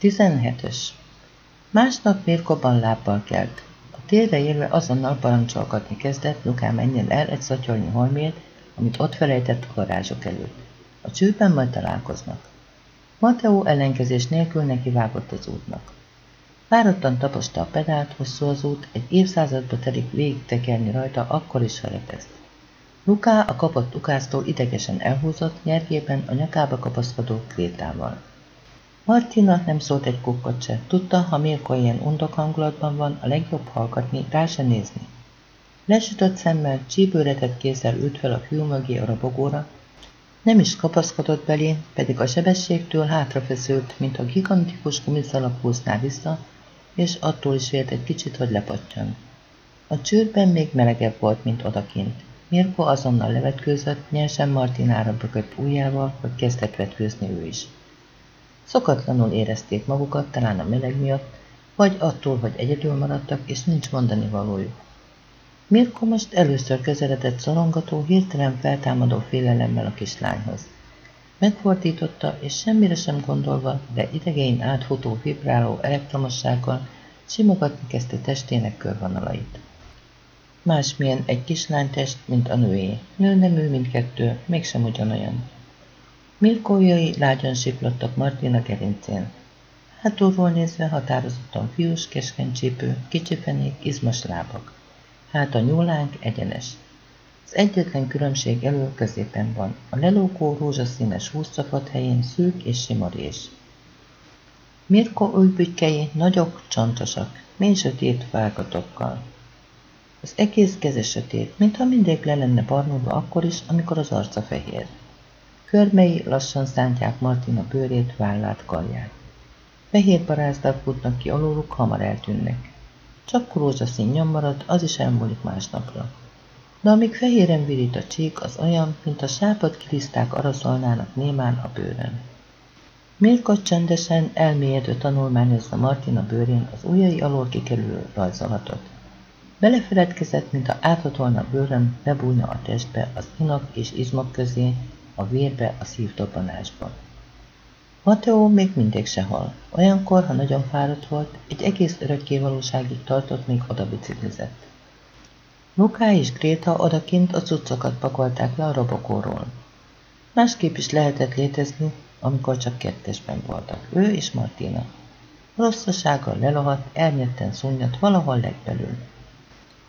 17-es Másnap Mirkoban lábbal kelt. A térre érve azonnal parancsolgatni kezdett, Lukán menjen el egy szatyornyi holmért, amit ott felejtett a garázsok előtt. A csőben majd találkoznak. Mateo ellenkezés nélkül nekivágott az útnak. Fáradtan taposta a pedált, hosszú az út, egy évszázadba telik végig tekerni rajta, akkor is feleteszt. Luká a kapott ukáztól idegesen elhúzott, nyergében a nyakába kapaszkodó krétával. Martina nem szólt egy kukkot se. Tudta, ha Mirko ilyen undok hangulatban van, a legjobb hallgatni, rá se nézni. Lesütött szemmel, csípőretett kézzel ült fel a fiú mögé a robogóra, nem is kapaszkodott belé, pedig a sebességtől hátrafeszült, mint a gigantikus gumiszalap húzná vissza, és attól is vélt egy kicsit, hogy lepattyan. A csőrben még melegebb volt, mint odakint. Mirko azonnal levetkőzött, nyersen Martinára bökött ujjával, hogy kezdett vetkőzni ő is. Szokatlanul érezték magukat, talán a meleg miatt, vagy attól, hogy egyedül maradtak, és nincs mondani valójuk. Mirko most először közeledett szorongató, hirtelen feltámadó félelemmel a kislányhoz. Megfordította, és semmire sem gondolva, de idegein átfutó vibráló elektromossággal simogatni kezdte testének körvonalait. Másmilyen egy kislánytest, mint a nőé. Nő nem ő mindkettő, mégsem ugyanolyan. Mirkójai lágyan siklottak Martina gerincén. Hátulról nézve határozottan fiús, keskeny csípő, kicsi fenék, izmas lábak. Hát a nyúlánk egyenes. Az egyetlen különbség elő középen van. A lelókó rózsaszínes húszcapat helyén szűk és sima rés. Mirko újbütykei nagyok, csontosak, mély sötét vágatokkal. Az egész keze sötét, mintha mindig le lenne barnulva akkor is, amikor az arca fehér. Körmei lassan szántják Martina bőrét, vállát, karját. Fehér parázdak futnak ki alóluk, hamar eltűnnek. Csak rózsaszín nyom marad, az is elmúlik másnapra. De amíg fehéren virít a csík, az olyan, mint a sápat kiliszták araszolnának némán a bőrön. Mirko csendesen, elmélyedő tanulmányozza Martina bőrén az ujjai alól kikerülő rajzolatot. Belefeledkezett, mintha áthatolna bőrön, bebújna a testbe, az inak és izmok közé, a vérbe, a szívdobbanásba. Mateo még mindig se hal. Olyankor, ha nagyon fáradt volt, egy egész örökké valóságig tartott, még oda biciklizett. Luká és Gréta odakint a cuccokat pakolták le a robokóról. Másképp is lehetett létezni, amikor csak kettesben voltak, ő és Martina. Rosszasággal lelohadt, elnyetten szunnyat valahol legbelül.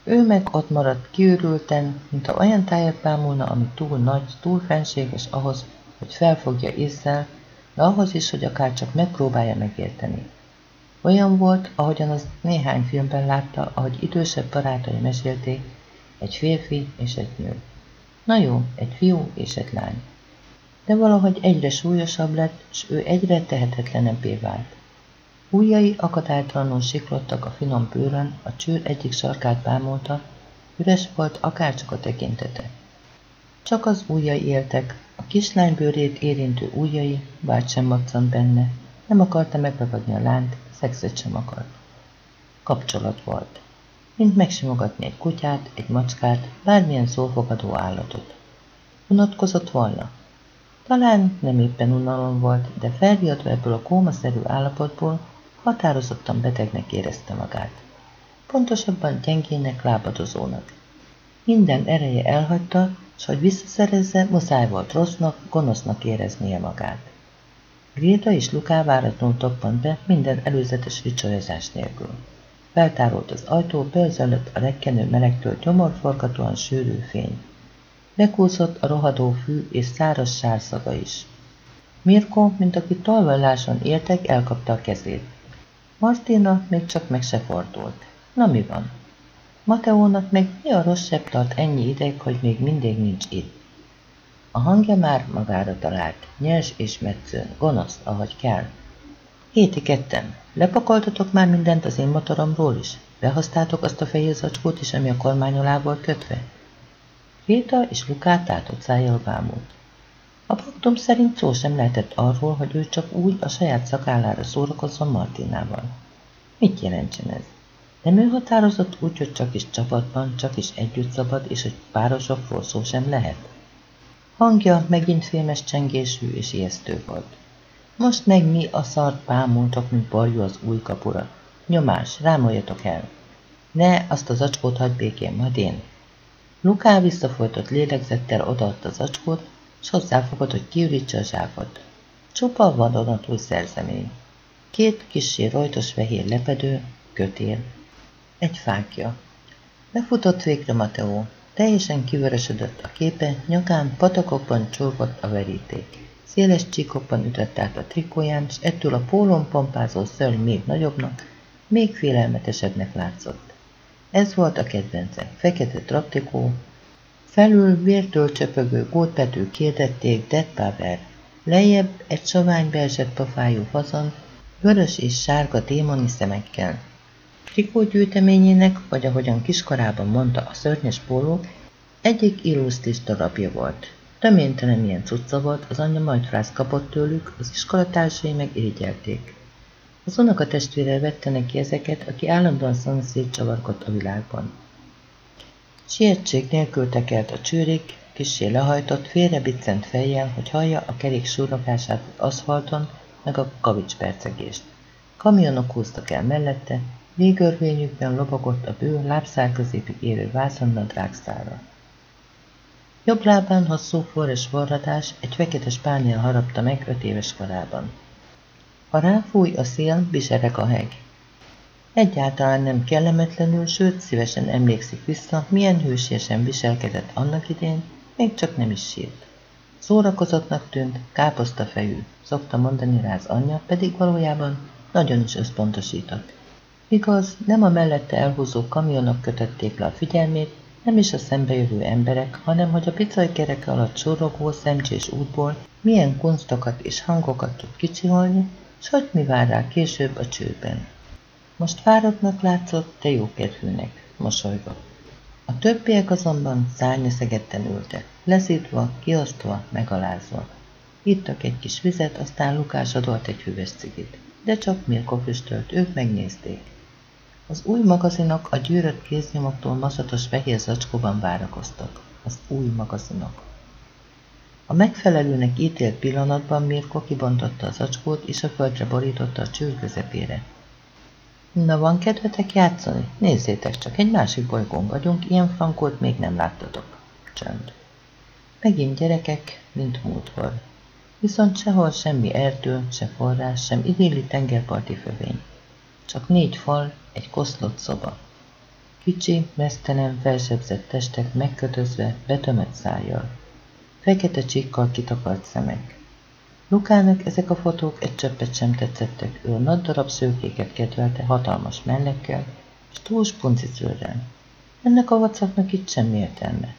Ő meg ott maradt kiürülten, a olyan tájat bámulna, ami túl nagy, túl fenséges ahhoz, hogy felfogja észre, de ahhoz is, hogy akár csak megpróbálja megérteni. Olyan volt, ahogyan az néhány filmben látta, ahogy idősebb barátai mesélték, egy férfi és egy nő. Na jó, egy fiú és egy lány. De valahogy egyre súlyosabb lett, s ő egyre tehetetlenebbé vált. Újjai akadálytalanul siklottak a finom bőrön, a csőr egyik sarkát bámulta, üres volt akárcsak a tekintete. Csak az ujjai éltek, a kislány bőrét érintő ujjai, bár sem maccant benne, nem akarta megragadni a lányt, szexet sem akart. Kapcsolat volt. Mint megsimogatni egy kutyát, egy macskát, bármilyen szófogadó állatot. Unatkozott volna? Talán nem éppen unalom volt, de felriadva ebből a kómaszerű állapotból, határozottan betegnek érezte magát. Pontosabban gyengének, lábadozónak. Minden ereje elhagyta, s hogy visszaszerezze, muszáj volt rossznak, gonosznak éreznie magát. Gréta és Luká váratlanul toppant be minden előzetes vicsolyozás nélkül. Feltárolt az ajtó, belzölött a rekkenő melegtől gyomorforgatóan sűrű fény. Bekúszott a rohadó fű és száraz sárszaga is. Mirko, mint aki tolvalláson éltek, elkapta a kezét. Martina még csak meg se fordult. Na mi van? Mateónak meg mi a rosszabb tart ennyi ideig, hogy még mindig nincs itt? A hangja már magára talált, nyers és metsző, gonosz, ahogy kell. Héti ketten, lepakoltatok már mindent az én motoromról is? Behoztátok azt a fehér is, ami a kormány kötve? Réta és Lukát tátott szájjal bámult. A paktum szerint szó sem lehetett arról, hogy ő csak úgy a saját szakállára szórakozzon Martinával. Mit jelentsen ez? Nem ő határozott úgy, hogy csak is csapatban, csak is együtt szabad, és hogy párosokról szó sem lehet? Hangja megint fémes csengésű és ijesztő volt. Most meg mi a szart pámultok, mint barjú az új kapura. Nyomás, rámoljatok el. Ne, azt az acskót hagyd békén, majd én. Luká visszafolytott lélegzettel odaadta az acskót, s hozzáfogott, hogy kiürítse a zsákot. Csupa vadonatúj szerzemény. Két kissé rojtos fehér lepedő, kötél. Egy fákja. Lefutott végre Mateó. Teljesen kivörösödött a képe, nyakán patakokban csorgott a veríték. Széles csíkokban ütött át a trikóján, s ettől a pólon pompázó szörny még nagyobbnak, még félelmetesebbnek látszott. Ez volt a kedvence, fekete traptikó, felül vértől csöpögő gótpetű kérdették Dead Power, lejjebb egy sovány beesett pofájú fazon, vörös és sárga démoni szemekkel. Trikó gyűjteményének, vagy ahogyan kiskorában mondta a szörnyes póló, egyik illusztis darabja volt. Reménytelen ilyen cucca volt, az anyja majd frász kapott tőlük, az iskolatársai meg irigyelték. Az unoka testvére vette neki ezeket, aki állandóan szanszét csavargott a világban. Sietség nélkül tekert a csőrik, kissé lehajtott, félrebiccent fejjel, hogy hallja a kerék súrogását az aszfalton, meg a kavics percegést. Kamionok húztak el mellette, végörvényükben lobogott a bő lábszár középig érő vászonnadrág szára. Jobb lábán hosszú forrás varratás egy fekete spániel harapta meg öt éves korában. Ha ráfúj a szél, biserek a heg. Egyáltalán nem kellemetlenül, sőt szívesen emlékszik vissza, milyen hősiesen viselkedett annak idén, még csak nem is sírt. Szórakozottnak tűnt, káposzta fejű, szokta mondani rá az anyja, pedig valójában nagyon is összpontosított. Igaz, nem a mellette elhúzó kamionok kötötték le a figyelmét, nem is a szembejövő emberek, hanem hogy a picajkereke alatt sorogó szemcsés útból milyen kunstokat és hangokat tud kicsiholni, s hogy mi vár rá később a csőben. Most fáradtnak látszott, de jókedvűnek, mosolygott. A többiek azonban szárnyaszegetten ültek, leszítva, kiosztva, megalázva. Ittak egy kis vizet, aztán Lukás adolt egy hüves cigit, de csak Mirko füstölt, ők megnézték. Az új magazinok a gyűrött kéznyomoktól maszatos fehér zacskóban várakoztak. Az új magazinok. A megfelelőnek ítélt pillanatban Mirko kibontotta az zacskót, és a földre borította a csőr közepére. Na van kedvetek játszani? Nézzétek csak, egy másik bolygón vagyunk, ilyen frankót még nem láttatok. Csönd. Megint gyerekek, mint múltkor. Viszont sehol semmi erdő, se forrás, sem idilli tengerparti fövény. Csak négy fal, egy koszlott szoba. Kicsi, mesztelen, felsebzett testek megkötözve, betömött szájjal. Fekete csíkkal kitakart szemek. Lukának ezek a fotók egy csöppet sem tetszettek, ő a nagy darab szőkéket kedvelte hatalmas mellekkel, és túl spuncicőrrel. Ennek a vacaknak itt semmi értelme.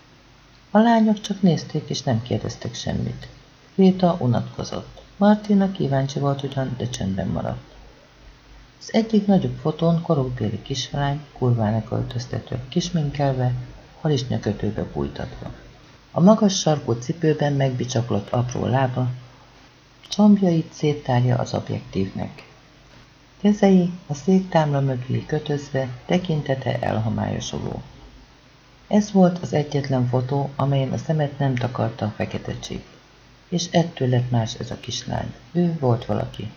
A lányok csak nézték és nem kérdeztek semmit. Réta unatkozott. Martina kíváncsi volt ugyan, de csendben maradt. Az egyik nagyobb fotón korokbéli kislány, kurvának öltöztető, kisminkelve, harisnyakötőbe bújtatva. A magas sarkú cipőben megbicsaklott apró lába, combjait széttárja az objektívnek. Kezei a széktámla mögé kötözve, tekintete elhamályosuló. Ez volt az egyetlen fotó, amelyen a szemet nem takarta a fekete csíp. És ettől lett más ez a kislány. Ő volt valaki.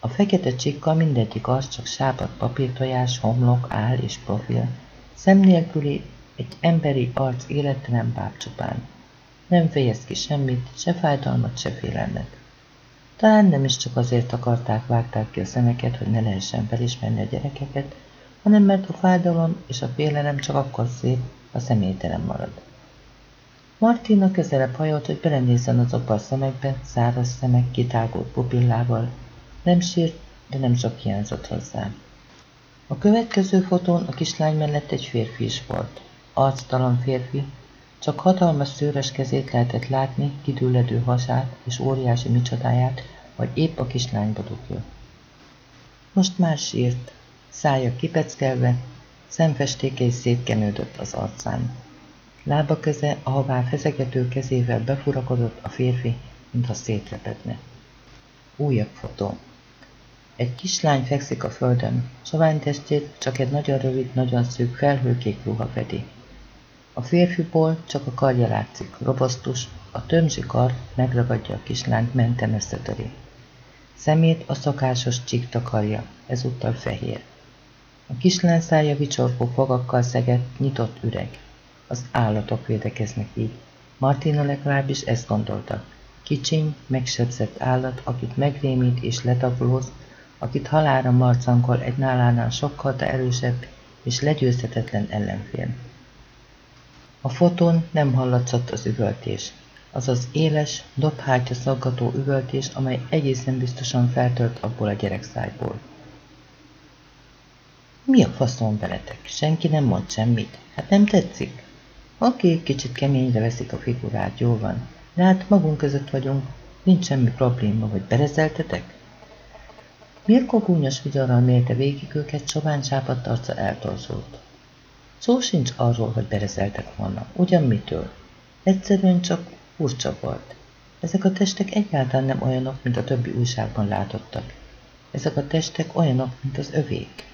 A fekete csikkal mindegyik az csak sápat papírtojás, homlok, áll és profil. Szem nélküli egy emberi arc élettelen bábcsupán. Nem fejez ki semmit, se fájdalmat, se félelmet. Talán nem is csak azért akarták, vágták ki a szemeket, hogy ne lehessen felismerni a gyerekeket, hanem mert a fájdalom és a félelem csak akkor szép, ha személytelen marad. Martina közelebb hajolt, hogy belenézzen azokba a szemekbe, száraz szemek kitágult pupillával, nem sírt, de nem sok hiányzott hozzá. A következő fotón a kislány mellett egy férfi is volt. Arctalan férfi, csak hatalmas szőres kezét lehetett látni, kidülledő hasát és óriási micsodáját, vagy épp a kislányba dugja. Most már sírt, szája kipeckelve, szemfestéke is szétkenődött az arcán. Lába keze, ahová feszegető kezével befurakodott a férfi, mintha szétrepedne. Újabb fotó. Egy kislány fekszik a földön, sovány testét csak egy nagyon rövid, nagyon szűk felhőkék ruha fedi. A férfiból csak a karja látszik, robosztus, a tömzsi kar megragadja a kislányt, menten összetöri. Szemét a szokásos csík takarja, ezúttal fehér. A kislány szája vicsorgó fogakkal szegett, nyitott üreg. Az állatok védekeznek így. Martina legalábbis ezt gondolta. Kicsiny, megsebzett állat, akit megrémít és letaglóz, akit halára marcankol egy nálánál sokkal erősebb és legyőzhetetlen ellenfél. A fotón nem hallatszott az üvöltés, az az éles, dobhátya szaggató üvöltés, amely egészen biztosan feltört abból a gyerekszájból. Mi a faszom veletek? Senki nem mond semmit. Hát nem tetszik? Oké, kicsit keményre veszik a figurát, jó van. De hát magunk között vagyunk, nincs semmi probléma, hogy berezeltetek? Mirko gúnyos vigyarral mérte végig őket, sobán csápadt arca eltorzult. Szó sincs arról, hogy berezeltek volna, ugyan mitől. Egyszerűen csak furcsa volt. Ezek a testek egyáltalán nem olyanok, mint a többi újságban látottak. Ezek a testek olyanok, mint az övék.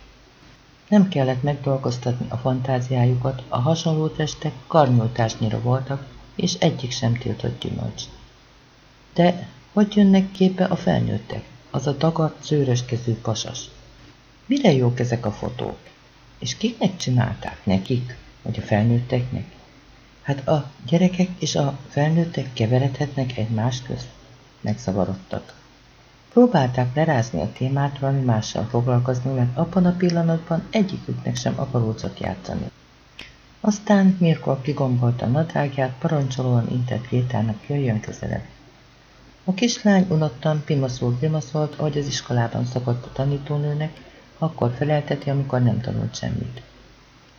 Nem kellett megdolgoztatni a fantáziájukat, a hasonló testek karnyújtásnyira voltak, és egyik sem tiltott gyümölcs. De hogy jönnek képbe a felnőttek? Az a dagadt, szőrös kezű pasas. Mire jók ezek a fotók? És kiknek csinálták? Nekik? Vagy a felnőtteknek? Hát a gyerekek és a felnőttek keveredhetnek egymás közt? Megszavarodtak. Próbálták lerázni a témát, valami mással foglalkozni, mert abban a pillanatban egyiküknek sem akaródzott játszani. Aztán Mirko kigombolta a nadrágját, parancsolóan intett Grétának, jöjjön közelebb. A kislány unottan pimaszul grimaszolt, ahogy az iskolában szokott a tanítónőnek, akkor felelteti, amikor nem tanult semmit.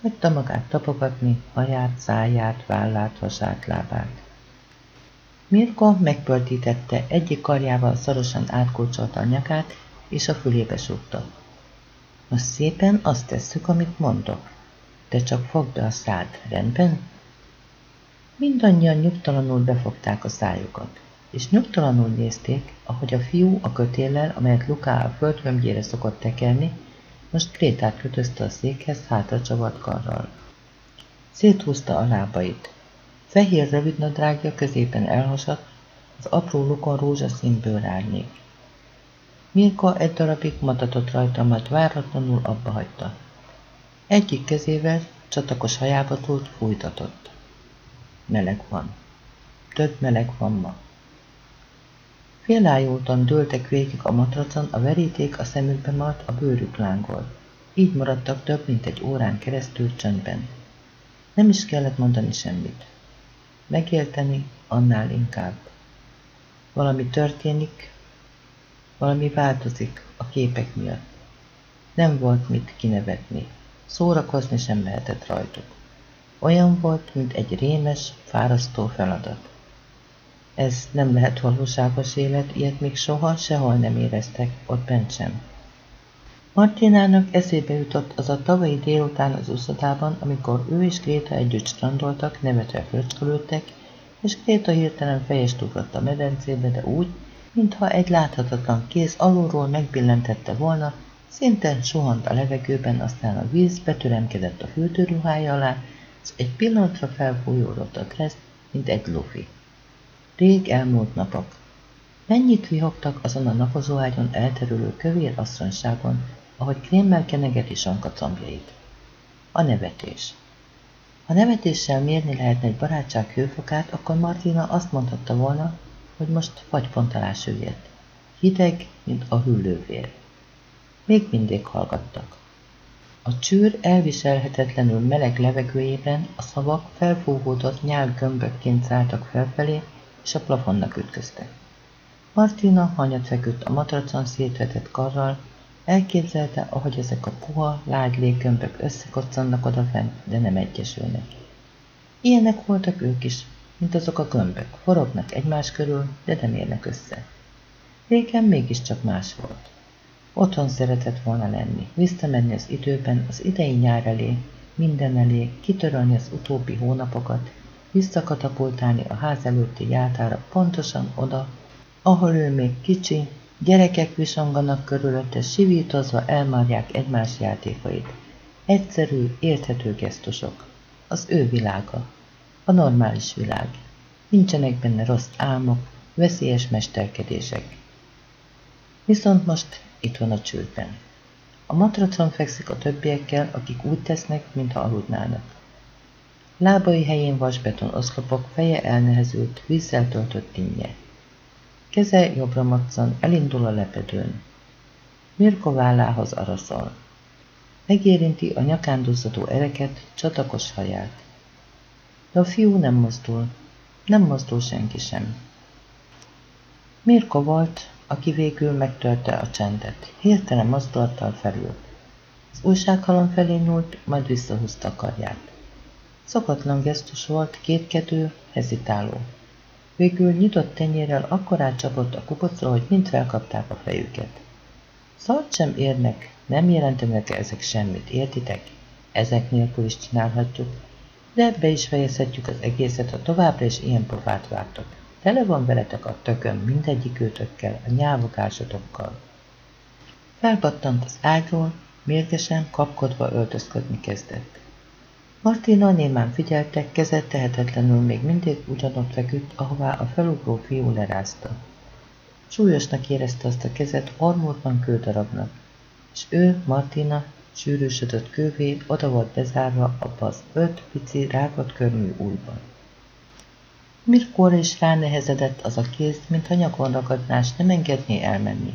Hagyta magát tapogatni, haját, száját, vállát, hasát, lábát. Mirko megpördítette, egyik karjával szorosan átkulcsolta a nyakát, és a fülébe súgta. Most szépen azt tesszük, amit mondok. De csak fogd a szád, rendben? Mindannyian nyugtalanul befogták a szájukat, és nyugtalanul nézték, ahogy a fiú a kötéllel, amelyet Luká a földgömbjére szokott tekerni, most Krétát kötözte a székhez hátra csavart karral. Széthúzta a lábait, Fehér rövidnadrágja középen elhasadt, az apró lukon rózsaszín bőrárnyék. Mirka egy darabig matatott rajta, majd váratlanul abba hagyta. Egyik kezével csatakos hajába túlt fújtatott. Meleg van. Több meleg van ma. Félájultan dőltek végig a matracon, a veríték a szemükbe maradt, a bőrük lángol. Így maradtak több mint egy órán keresztül csöndben. Nem is kellett mondani semmit. Megélteni annál inkább. Valami történik, valami változik a képek miatt. Nem volt mit kinevetni, szórakozni sem lehetett rajtuk. Olyan volt, mint egy rémes, fárasztó feladat. Ez nem lehet valóságos élet, ilyet még soha, sehol nem éreztek, ott bent sem. Martinának eszébe jutott az a tavalyi délután az úszodában, amikor ő és Gréta együtt strandoltak, nevetve fröcskölődtek, és Gréta hirtelen fejest ugrott a medencébe, de úgy, mintha egy láthatatlan kéz alulról megbillentette volna, szinte suhant a levegőben, aztán a víz betüremkedett a fürdőruhája alá, és egy pillanatra felfújódott a kreszt, mint egy lufi. Rég elmúlt napok. Mennyit vihogtak azon a napozóágyon elterülő kövér asszonyságon, ahogy krémmel kenegeti Sanka. A nevetés. Ha nevetéssel mérni lehetne egy barátság hőfokát, akkor Martina azt mondhatta volna, hogy most fagypont alá süllyedt. Hideg, mint a hüllővér. Még mindig hallgattak. A csűr elviselhetetlenül meleg levegőjében a szavak felfúvódott nyál gömbökként szálltak felfelé, és a plafonnak ütköztek. Martina hanyat feküdt a matracon szétvetett karral, Elképzelte, ahogy ezek a puha, lágy léggömbök összekoccannak odafent, de nem egyesülnek. Ilyenek voltak ők is, mint azok a gömbök, forognak egymás körül, de nem érnek össze. Régen mégiscsak más volt. Otthon szeretett volna lenni, visszamenni az időben, az idei nyár elé, minden elé, kitörölni az utóbbi hónapokat, visszakatapultálni a ház előtti játára pontosan oda, ahol ő még kicsi, Gyerekek visonganak körülötte, sivítozva elmárják egymás játékait. Egyszerű, érthető gesztusok. Az ő világa. A normális világ. Nincsenek benne rossz álmok, veszélyes mesterkedések. Viszont most itt van a csőben. A matracon fekszik a többiekkel, akik úgy tesznek, mintha aludnának. Lábai helyén vasbeton oszlopok, feje elnehezült, vízzel töltött dinnye. Keze jobbra maccan, elindul a lepedőn. Mirko vállához araszol. Megérinti a nyakán duzzadó ereket, csatakos haját. De a fiú nem mozdul. Nem mozdul senki sem. Mirko volt, aki végül megtörte a csendet. Hirtelen mozdulattal felült. Az újsághalom felé nyúlt, majd visszahúzta a karját. Szokatlan gesztus volt, kétkedő, hezitáló. Végül nyitott tenyérrel akkorát csapott a kupocra, hogy mind felkapták a fejüket. Szart sem érnek, nem jelentenek ezek semmit, értitek? Ezek nélkül is csinálhatjuk, de ebbe is fejezhetjük az egészet, ha továbbra is ilyen pofát vártok. Tele van veletek a tököm mindegyik őtökkel, a nyávogásotokkal. Felpattant az ágyról, mérgesen, kapkodva öltözködni kezdett. Martina némán figyelte, kezet tehetetlenül még mindig ugyanott feküdt, ahová a felugró fiú lerázta. Súlyosnak érezte azt a kezet armódban kődarabnak, és ő, Martina, sűrűsödött kővé oda volt bezárva abba az öt pici rágott körmű újban. Mirkóra is ránehezedett az a kéz, mintha nyakon ragadnás nem engedné elmenni.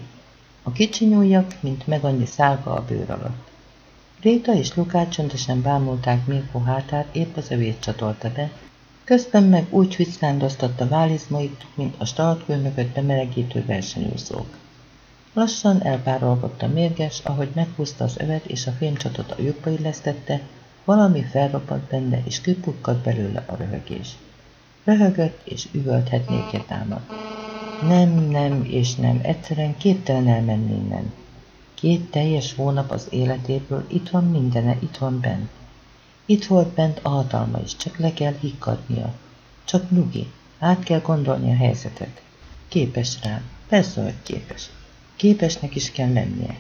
A kicsi nyújjak, mint meg annyi szálka a bőr alatt. Réta és Lukát csöndesen bámulták Mirko hátát, épp az övét csatolta be, közben meg úgy vickándoztatta válizmait, mint a startkő mögött bemelegítő versenyúszók. Lassan elpárolgott a mérges, ahogy meghúzta az övet és a fémcsatot a lyukba illesztette, valami felrobbant benne, és kipukkadt belőle a röhögés. Röhögött, és üvölthetnék támad. Nem, nem és nem, egyszerűen képtelen elmenni innen. Két teljes hónap az életéből, itt van mindene, itt van bent. Itt volt bent a hatalma is, csak le kell hikkadnia. Csak nyugi, át kell gondolni a helyzetet. Képes rá, persze, hogy képes. Képesnek is kell lennie.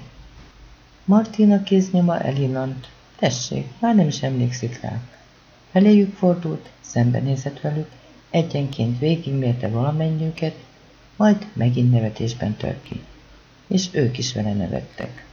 Martina kéznyoma elinant. Tessék, már nem is emlékszik rá. Feléjük fordult, szembenézett velük, egyenként végigmérte valamennyiüket, majd megint nevetésben tört ki. És ők is vele nevettek.